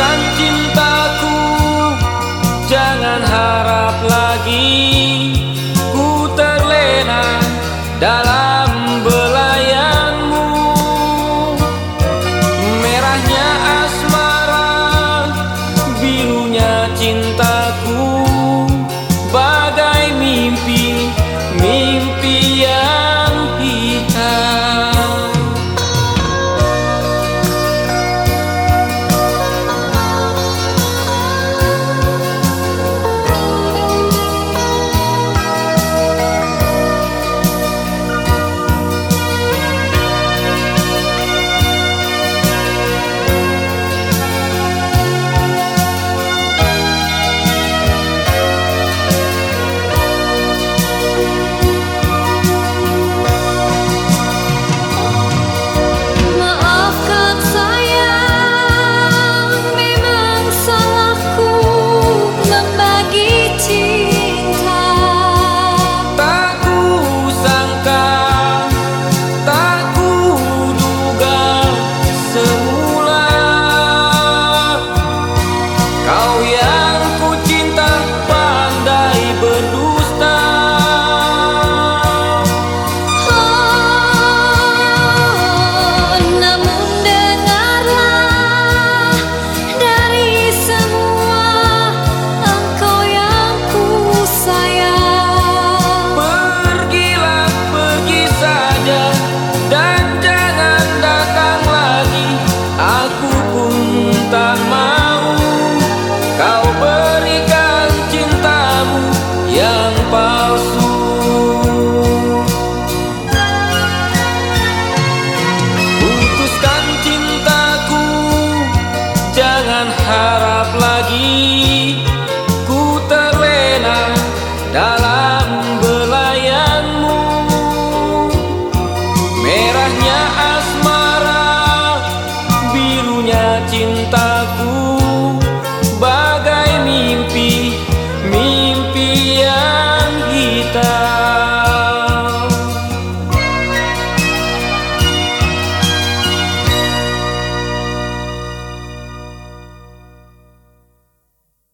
Cintaku Jangan harap lagi Ku terlena dalam belayanmu. Merahnya asmara Birunya cinta. está